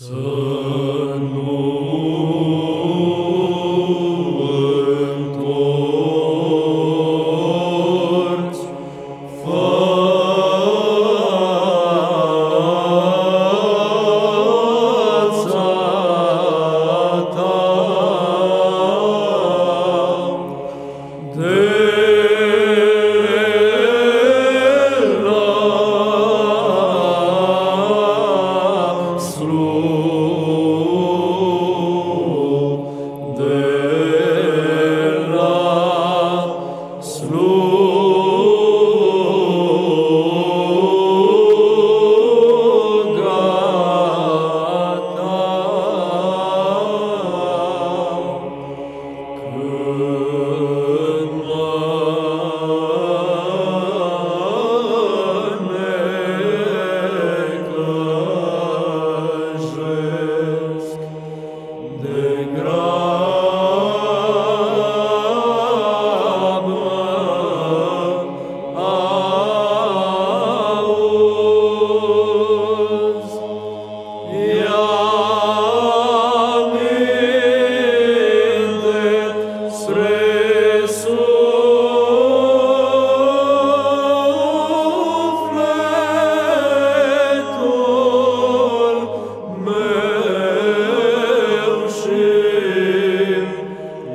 Sun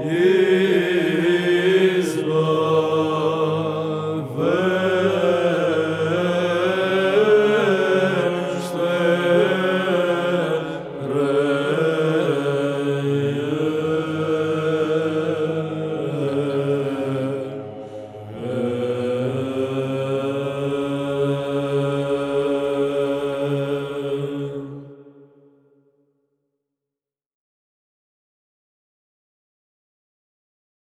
Yeah.